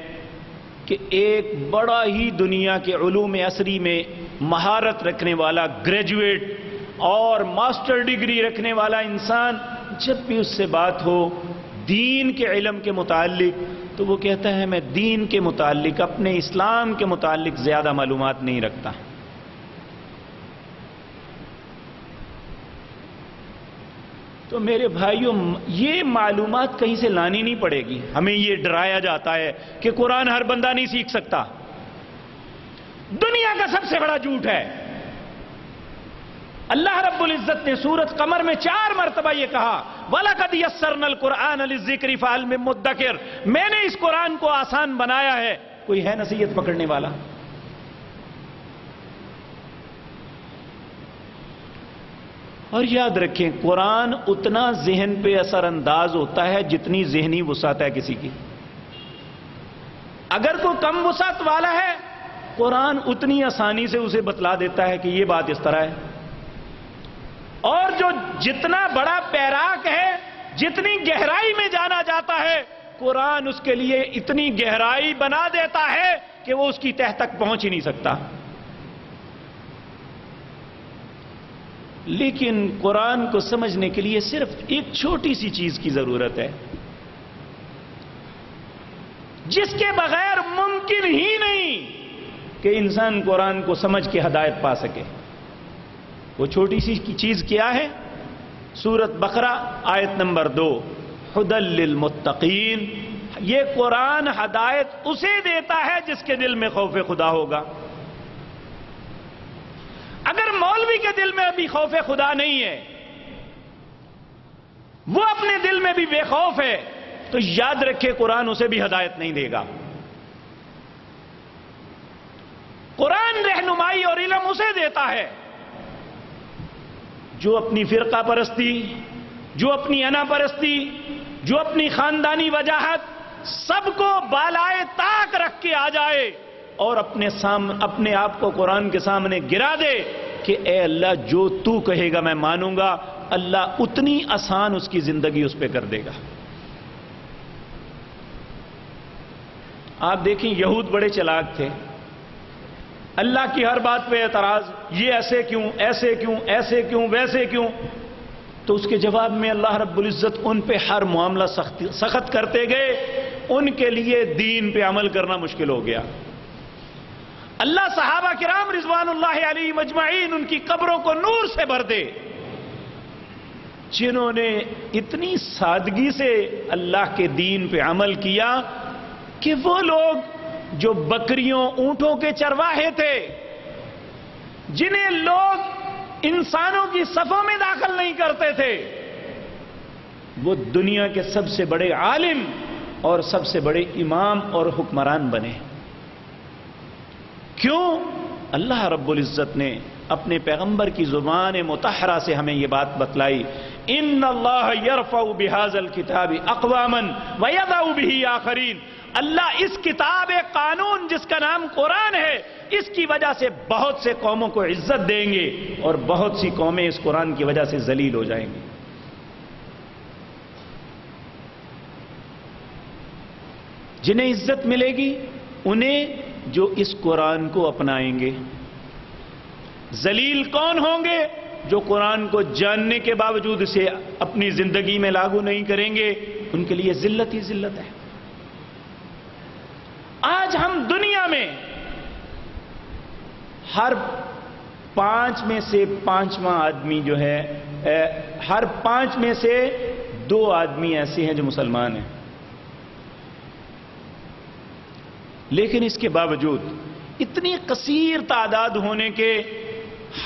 کہ ایک بڑا ہی دنیا کے علوم عصری میں مہارت رکھنے والا گریجویٹ اور ماسٹر ڈگری رکھنے والا انسان، جب بھی اس سے بات ہو دین کے علم کے متعلق تو وہ کہتا ہے میں دین کے متعلق، اپنے اسلام کے متعلق زیادہ معلومات نہیں رکھتا۔ تو میرے بھائیوں، یہ معلومات کہیں سے لانی نہیں پڑے گی۔ ہمیں یہ ڈرایا جاتا ہے کہ قرآن ہر بندہ نہیں سیکھ سکتا۔ دنیا کا سب سے بڑا جھوٹ ہے۔ اللہ رب العزت نے سورت قمر میں چار مرتبہ یہ کہا، وَلَقَدْ يَسَّرْنَا الْقُرْآنَ لِلذِّكْرِ فَعَلْ مِن مُدَّكِرْ۔ میں نے اس قرآن کو آسان بنایا ہے۔ کوئی ہے نصیحت پکڑنے والا؟ اور یاد رکھیں، قرآن اتنا ذہن پہ اثر انداز ہوتا ہے جتنی ذہنی وسعت ہے کسی کی۔ اگر کوئی کم وسعت والا ہے، قرآن اتنی آسانی سے اسے بتلا دیتا ہے کہ یہ بات اس طرح ہے۔ اور جو جتنا بڑا پیراک ہے، جتنی گہرائی میں جانا جاتا ہے، قرآن اس کے لیے اتنی گہرائی بنا دیتا ہے کہ وہ اس کی تہ تک پہنچ ہی نہیں سکتا۔ لیکن قرآن کو سمجھنے کے لیے صرف ایک چھوٹی سی چیز کی ضرورت ہے۔ جس کے بغیر ممکن ہی نہیں کہ انسان قرآن کو سمجھ کے ہدایت پا سکے۔ وہ چھوٹی سی چیز کیا ہے؟ سورت بقرہ، آیت نمبر دو۔ حدل للمتقین یہ قرآن ہدایت اسے دیتا ہے جس کے دل میں خوف خدا ہوگا۔ اگر مولوی کے دل میں ابھی خوف خدا نہیں ہے، وہ اپنے دل میں بھی بے خوف ہے، تو یاد رکھے قرآن اسے بھی ہدایت نہیں دے گا۔ قرآن رہنمائی اور علم اسے دیتا ہے۔ جو اپنی فرقہ پرستی، جو اپنی انا پرستی، جو اپنی خاندانی وجاہت، سب کو بالائے تاک رکھ کے آ جائے اور اپنے سام، اپنے آپ کو قرآن کے سامنے گرا دے کہ اے اللہ جو تو کہے گا میں مانوں گا، اللہ اتنی آسان اس کی زندگی اس پہ کر دے گا۔ آپ دیکھیں یہود بڑے چلاک تھے۔ اللہ کی ہر بات پہ اعتراض، یہ ایسے کیوں ایسے کیوں ایسے کیوں، ویسے کیوں؟ تو اس کے جواب میں اللہ رب العزت ان پہ ہر معاملہ سخت کرتے گئے، ان کے لیے دین پہ عمل کرنا مشکل ہو گیا۔ اللہ صحابہ کرام رضوان اللہ علی مجمعین ان کی قبروں کو نور سے بھر دے۔ جنہوں نے اتنی سادگی سے اللہ کے دین پہ عمل کیا کہ وہ لوگ جو بکریوں اونٹوں کے چرواہے تھے، جنہیں لوگ انسانوں کی صفوں میں داخل نہیں کرتے تھے، وہ دنیا کے سب سے بڑے عالم اور سب سے بڑے امام اور حکمران بنے۔ کیوں؟ اللہ رب العزت نے اپنے پیغمبر کی زبان متحرہ سے ہمیں یہ بات بتلائی، ان اللہ یرفع بحاظ الکتاب اقوامن ویدع به آخرین اللہ اس کتاب قانون جس کا نام قرآن ہے، اس کی وجہ سے بہت سے قوموں کو عزت دیں گے اور بہت سی قومیں اس قرآن کی وجہ سے ذلیل ہو جائیں گی۔ جنہیں عزت ملے گی، انہیں جو اس قرآن کو اپنائیں گے۔ ذلیل کون ہوں گے جو قرآن کو جاننے کے باوجود اسے اپنی زندگی میں لاگو نہیں کریں گے؟ ان کے لیے ذلت ہی ذلت ہے۔ آج ہم دنیا میں ہر پانچ میں سے پانچواں آدمی جو ہے ہر پانچ میں سے دو آدمی ایسے ہیں جو مسلمان ہیں۔ لیکن اس کے باوجود اتنی کثیر تعداد ہونے کے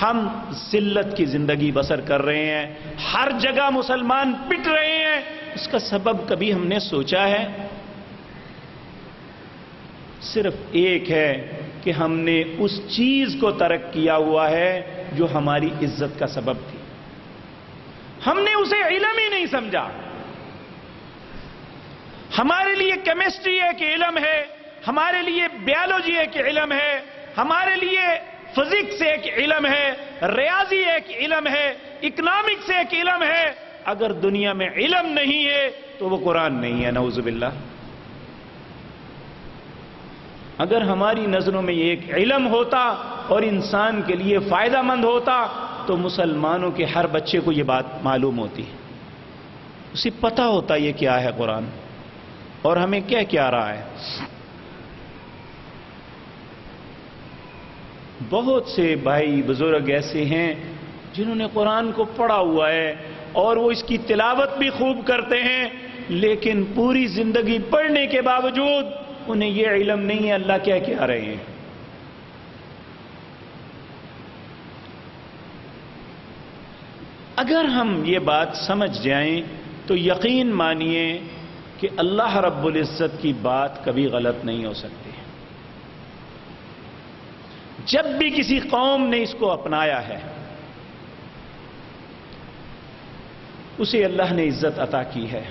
ہم ذلت کی زندگی بسر کر رہے ہیں۔ ہر جگہ مسلمان پٹ رہے ہیں۔ اس کا سبب کبھی ہم نے سوچا ہے صرف ایک ہے کہ ہم نے اس چیز کو ترک کیا ہوا ہے جو ہماری عزت کا سبب تھی۔ ہم نے اسے علم ہی نہیں سمجھا۔ ہمارے لیے کیمسٹری ایک علم ہے، ہمارے لیے بیالوجی ایک علم ہے، ہمارے لیے فزکس ایک علم ہے، ریاضی ایک علم ہے اکنامکس ایک علم ہے۔ اگر دنیا میں علم نہیں ہے تو وہ قرآن نہیں ہے، نعوذ باللہ۔ اگر ہماری نظروں میں یہ ایک علم ہوتا اور انسان کے لیے فائدہ مند ہوتا تو مسلمانوں کے ہر بچے کو یہ بات معلوم ہوتی اسے پتا ہوتا یہ کیا ہے قرآن۔ اور ہمیں کیا کیا رہا ہے۔ بہت سے بھائی بزرگ ایسے ہیں جنہوں نے قرآن کو پڑھا ہوا ہے اور وہ اس کی تلاوت بھی خوب کرتے ہیں، لیکن پوری زندگی پڑھنے کے باوجود انہیں یہ علم نہیں ہے، اللہ کیا کیا رہے ہیں؟ اگر ہم یہ بات سمجھ جائیں تو یقین مانیے کہ اللہ رب العزت کی بات کبھی غلط نہیں ہو سکتی۔ جب بھی کسی قوم نے اس کو اپنایا ہے، اسے اللہ نے عزت عطا کی ہے۔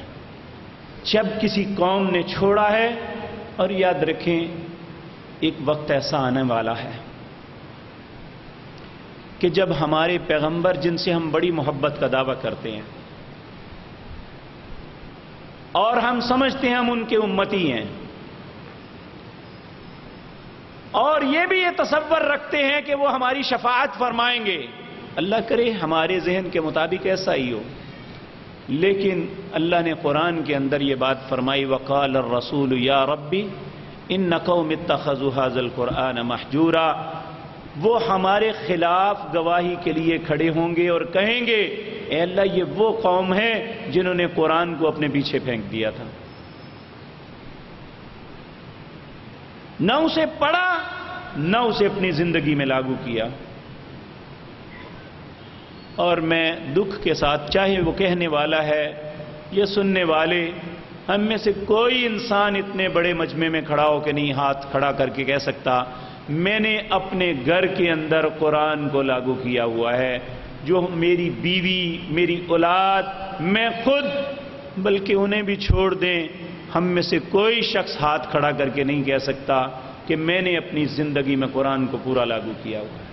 جب کسی قوم نے چھوڑا ہے اور یاد رکھیں، ایک وقت ایسا آنے والا ہے کہ جب ہمارے پیغمبر جن سے ہم بڑی محبت کا دعویٰ کرتے ہیں اور ہم سمجھتے ہیں ہم ان کے امتی ہیں، اور یہ بھی یہ تصور رکھتے ہیں کہ وہ ہماری شفاعت فرمائیں گے۔ اللہ کرے ہمارے ذہن کے مطابق ایسا ہی ہو۔ لیکن اللہ نے قرآن کے اندر یہ بات فرمائی، وقال الرسول یا ربی ان نقوم اتخذوا هذا القرآن محجورا۔ وہ ہمارے خلاف گواہی کے لیے کھڑے ہوں گے اور کہیں گے، اے اللہ یہ وہ قوم ہے جنہوں نے قرآن کو اپنے پیچھے پھینک دیا تھا۔ نہ اسے پڑھا، نہ اسے اپنی زندگی میں لاگو کیا۔ اور میں دکھ کے ساتھ چاہے وہ کہنے والا ہے، یہ سننے والے، ہم میں سے کوئی انسان اتنے بڑے مجمع میں کھڑا ہو کہ نہیں ہاتھ کھڑا کر کے کہہ سکتا۔ میں نے اپنے گھر کے اندر قرآن کو لاگو کیا ہوا ہے۔ جو میری بیوی، میری اولاد، میں خود، بلکہ انہیں بھی چھوڑ دیں، ہم میں سے کوئی شخص ہاتھ کھڑا کر کے نہیں کہہ سکتا کہ میں نے اپنی زندگی میں قرآن کو پورا لاگو کیا ہوا ہے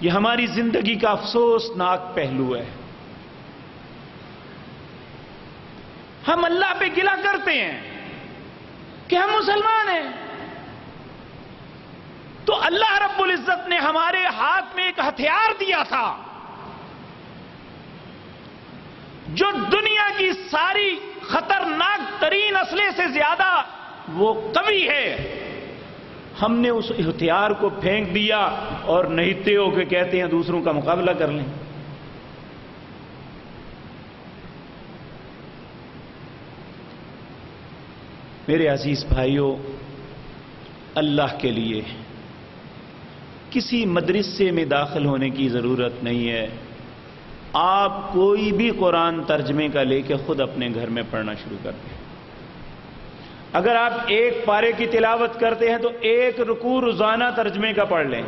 یہ ہماری زندگی کا افسوسناک پہلو ہے۔ ہم اللہ پہ گلا کرتے ہیں کہ ہم مسلمان ہیں۔ تو اللہ رب العزت نے ہمارے ہاتھ میں ایک ہتھیار دیا تھا۔ جو دنیا کی ساری خطرناک ترین اسلحے سے زیادہ وہ قوی ہے۔ ہم نے اس ہتھیار کو پھینک دیا اور نہتے ہو کے کہتے ہیں دوسروں کا مقابلہ کر لیں۔ میرے عزیز بھائیوں، اللہ کے لیے کسی مدرسے میں داخل ہونے کی ضرورت نہیں ہے۔ آپ کوئی بھی قرآن ترجمے کا لے کے خود اپنے گھر میں پڑھنا شروع کر دیں۔ اگر آپ ایک پارے کی تلاوت کرتے ہیں تو ایک رکوع روزانہ ترجمے کا پڑھ لیں۔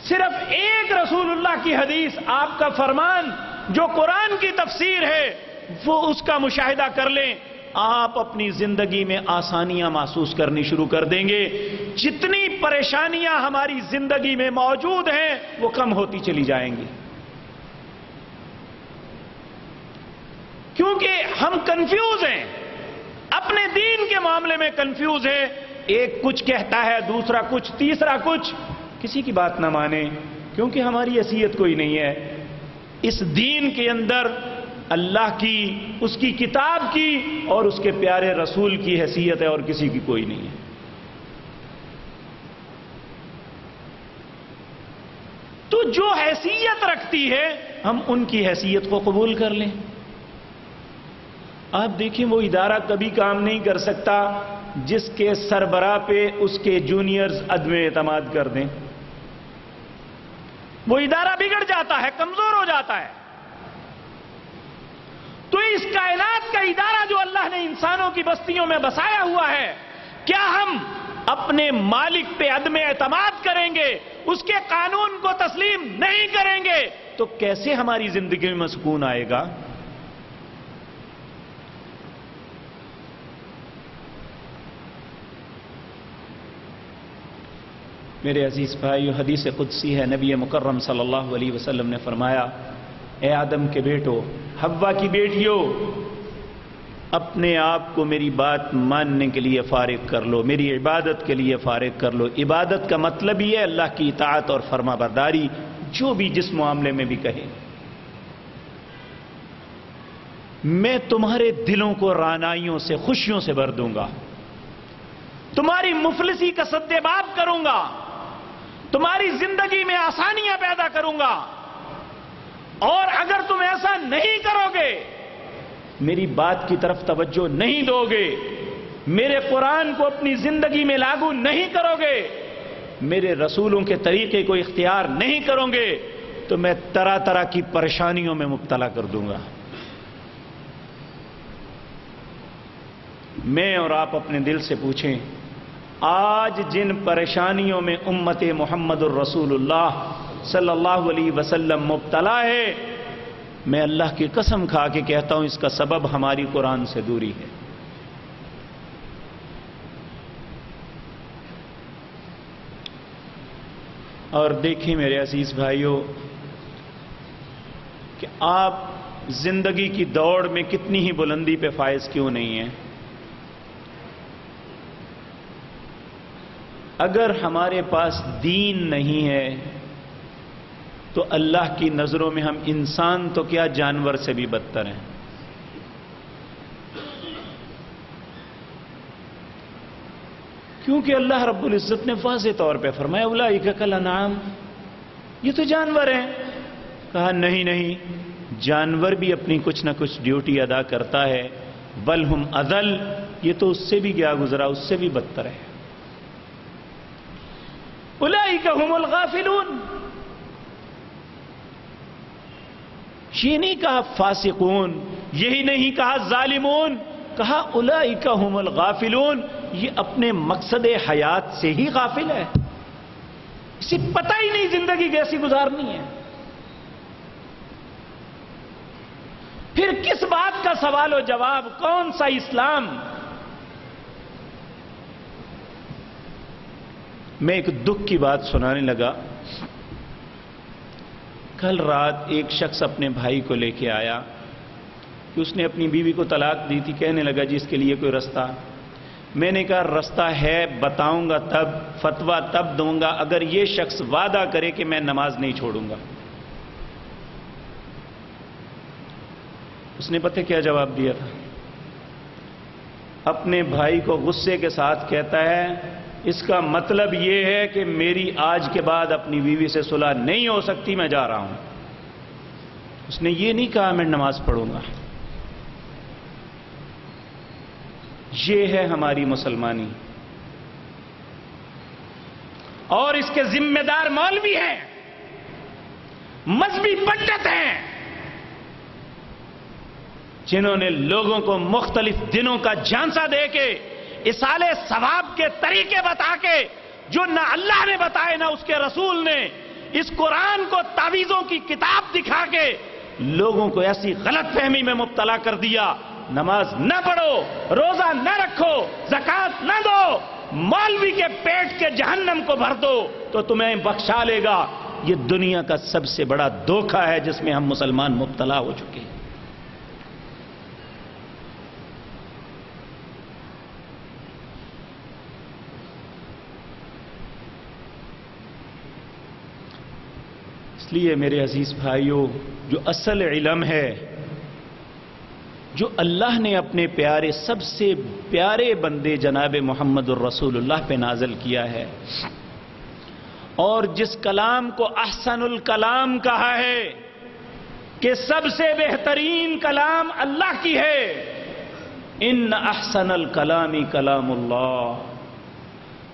صرف ایک رسول اللہ کی حدیث آپ کا فرمان جو قرآن کی تفسیر ہے، وہ اس کا مشاہدہ کر لیں۔ آپ اپنی زندگی میں آسانیاں محسوس کرنی شروع کر دیں گے۔ جتنی پریشانیاں ہماری زندگی میں موجود ہیں، وہ کم ہوتی چلی جائیں گی۔ کیونکہ ہم کنفیوز ہیں۔ اپنے دین کے معاملے میں کنفیوز ہے، ایک کچھ کہتا ہے، دوسرا کچھ، تیسرا کچھ۔ کسی کی بات نہ مانے، کیونکہ ہماری حیثیت کوئی نہیں ہے۔ اس دین کے اندر اللہ کی، اس کی کتاب کی اور اس کے پیارے رسول کی حیثیت ہے اور کسی کی کوئی نہیں ہے۔ تو جو حیثیت رکھتی ہے، ہم ان کی حیثیت کو قبول کر لیں۔ آپ دیکھیں وہ ادارہ کبھی کام نہیں کر سکتا جس کے سربراہ پہ اس کے جونیئرز عدم اعتماد کر دیں۔ وہ ادارہ بگڑ جاتا ہے، کمزور ہو جاتا ہے۔ تو اس کائنات کا ادارہ جو اللہ نے انسانوں کی بستیوں میں بسایا ہوا ہے، کیا ہم اپنے مالک پہ عدم اعتماد کریں گے؟ اس کے قانون کو تسلیم نہیں کریں گے؟ تو کیسے ہماری زندگی میں سکون آئے گا؟ میرے عزیز بھائی حدیث قدسی ہے، نبی مکرم صلی اللہ علیہ وسلم نے فرمایا، اے آدم کے بیٹو ہوا کی بیٹیوں اپنے آپ کو میری بات ماننے کے لیے فارغ کر لو، میری عبادت کے لیے فارغ کر لو۔ عبادت کا مطلب یہ ہے اللہ کی اطاعت اور فرما برداری، جو بھی جس معاملے میں بھی کہے میں تمہارے دلوں کو رانائیوں سے، خوشیوں سے بھر دوں گا۔ تمہاری مفلسی کا سدباب کروں گا۔ تمہاری زندگی میں آسانیاں پیدا کروں گا۔ اور اگر تم ایسا نہیں کرو گے، میری بات کی طرف توجہ نہیں دو گے۔ میرے قرآن کو اپنی زندگی میں لاگو نہیں کرو گے۔ میرے رسولوں کے طریقے کو اختیار نہیں کرو گے، تو میں طرح طرح کی پریشانیوں میں مبتلا کر دوں گا۔ میں اور آپ اپنے دل سے پوچھیں آج جن پریشانیوں میں امت محمد الرسول اللہ صلی اللہ علیہ وسلم مبتلا ہے، میں اللہ کی قسم کھا کے کہتا ہوں، اس کا سبب ہماری قرآن سے دوری ہے۔ اور دیکھیں میرے عزیز بھائیوں کہ آپ زندگی کی دوڑ میں کتنی ہی بلندی پہ فائز کیوں نہیں ہیں؟ اگر ہمارے پاس دین نہیں ہے، تو اللہ کی نظروں میں ہم انسان تو کیا جانور سے بھی بدتر ہیں؟ کیونکہ اللہ رب العزت نے واضح طور پہ فرمایا اولا کل نام یہ تو جانور ہیں۔ کہا، نہیں نہیں، جانور بھی اپنی کچھ نہ کچھ ڈیوٹی ادا کرتا ہے۔ بل ہم ادل یہ تو اس سے بھی کیا گزرا، اس سے بھی بدتر ہے۔ هم الغافلون۔ یہ نہیں کہا فاسقون، یہی نہیں کہا ظالمون، کہا هم الغافلون۔ یہ اپنے مقصد حیات سے ہی غافل ہے۔ کسی پتہ ہی نہیں زندگی کیسی گزارنی ہے۔ پھر کس بات کا سوال و جواب؟ کون سا اسلام؟ میں ایک دکھ کی بات سنانے لگا۔ کل رات ایک شخص اپنے بھائی کو لے کے آیا کہ اس نے اپنی بیوی کو طلاق دی تھی۔ کہنے لگا جی اس کے لیے کوئی رستہ۔ میں نے کہا، رستہ ہے، بتاؤں گا تب فتوا تب دوں گا۔ اگر یہ شخص وعدہ کرے کہ میں نماز نہیں چھوڑوں گا۔ اس نے پتہ کیا جواب دیا تھا؟ اپنے بھائی کو غصے کے ساتھ کہتا ہے اس کا مطلب یہ ہے کہ میری آج کے بعد اپنی بیوی سے صلح نہیں ہو سکتی، میں جا رہا ہوں۔ اس نے یہ نہیں کہا میں نماز پڑھوں گا۔ یہ ہے ہماری مسلمانی۔ اور اس کے ذمہ دار مولوی ہیں۔ مذہبی پنڈت ہیں۔ جنہوں نے لوگوں کو مختلف دنوں کا جانسا دے کے اسال ثواب کے طریقے بتا کے جو نہ اللہ نے بتائے نہ اس کے رسول نے اس قرآن کو تعویذوں کی کتاب دکھا کے لوگوں کو ایسی غلط فہمی میں مبتلا کر دیا۔ نماز نہ پڑھو، روزہ نہ رکھو، زکات نہ دو، مولوی کے پیٹ کے جہنم کو بھر دو تو تمہیں بخشا لے گا۔ یہ دنیا کا سب سے بڑا دھوکہ ہے جس میں ہم مسلمان مبتلا ہو چکے ہیں۔ لیے میرے عزیز بھائیوں جو اصل علم ہے، جو اللہ نے اپنے پیارے سب سے پیارے بندے جناب محمد الرسول اللہ پہ نازل کیا ہے، اور جس کلام کو احسن الکلام کہا ہے کہ سب سے بہترین کلام اللہ کی ہے، ان احسن الکلامی کلام اللہ۔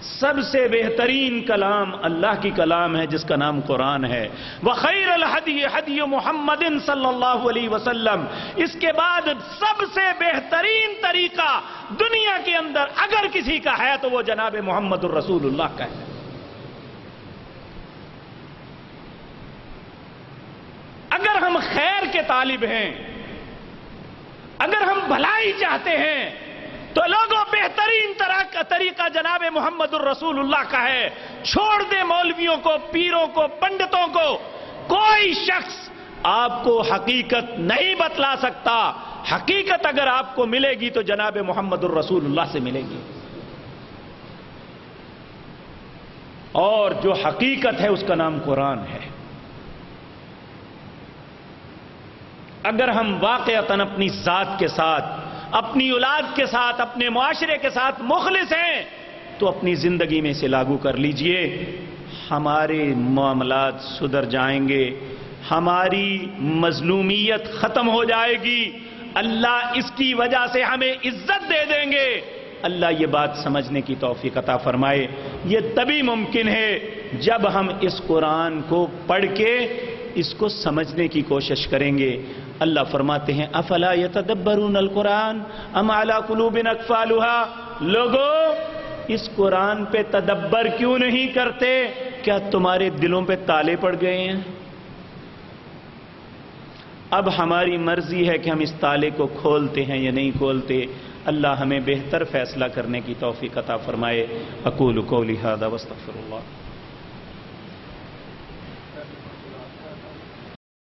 سب سے بہترین کلام اللہ کی کلام ہے، جس کا نام قرآن ہے۔ وخیر الحدی حدی محمد صلی اللہ علیہ وسلم۔ اس کے بعد سب سے بہترین طریقہ دنیا کے اندر اگر کسی کا ہے تو وہ جناب محمد الرسول اللہ کا ہے۔ اگر ہم خیر کے طالب ہیں، اگر ہم بھلائی چاہتے ہیں تو لوگوں، بہترین طرح کا طریقہ جناب محمد الرسول اللہ کا ہے۔ چھوڑ دے مولویوں کو، پیروں کو، پنڈتوں کو۔ کوئی شخص آپ کو حقیقت نہیں بتلا سکتا۔ حقیقت اگر آپ کو ملے گی تو جناب محمد الرسول اللہ سے ملے گی۔ اور جو حقیقت ہے، اس کا نام قرآن ہے۔ اگر ہم واقعتاً اپنی ذات کے ساتھ اپنی اولاد کے ساتھ، اپنے معاشرے کے ساتھ مخلص ہیں، تو اپنی زندگی میں اسے لاگو کر لیجیے۔ ہمارے معاملات سدھر جائیں گے، ہماری مظلومیت ختم ہو جائے گی۔ اللہ اس کی وجہ سے ہمیں عزت دے دیں گے۔ اللہ یہ بات سمجھنے کی توفیق عطا فرمائے۔ یہ تبھی ممکن ہے جب ہم اس قرآن کو پڑھ کے اس کو سمجھنے کی کوشش کریں گے۔ اللہ فرماتے ہیں، افلا یتدبرون القرآن ام علی قلوب اکفالها لوگوں اس قرآن پہ تدبر کیوں نہیں کرتے؟ کیا تمہارے دلوں پہ تالے پڑ گئے ہیں؟ اب ہماری مرضی ہے کہ ہم اس تالے کو کھولتے ہیں یا نہیں کھولتے۔ اللہ ہمیں بہتر فیصلہ کرنے کی توفیق عطا فرمائے۔ اقول قولی هذا واستغفر اللہ۔